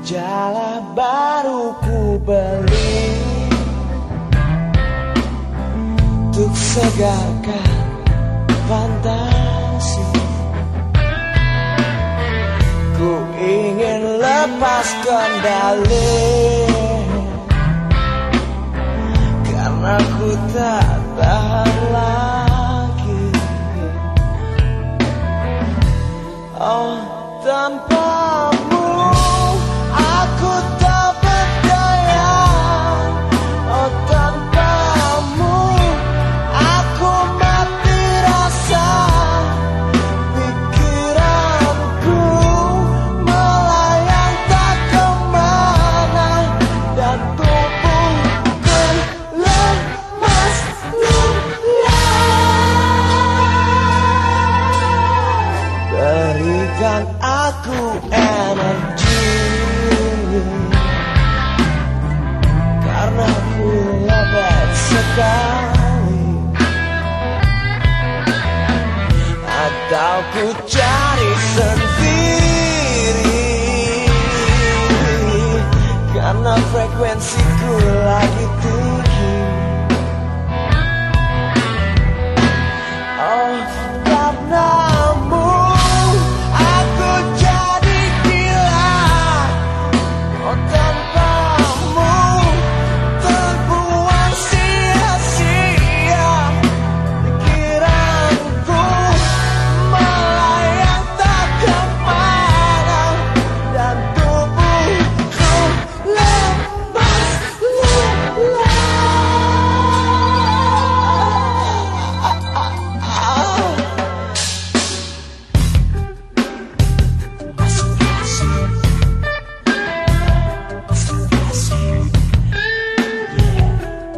Majalah baru ku beli. Untuk segarkan fantasi. Ku ingin lepas kendali. Karena ku tak tahan lagi Oh tanpamu Aku energi. Karena ku lebet sekali. Atau ku cari sendiri. Karena frekuensiku lagi tinggi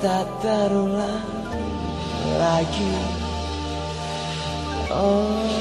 tak terulang lagi. Oh.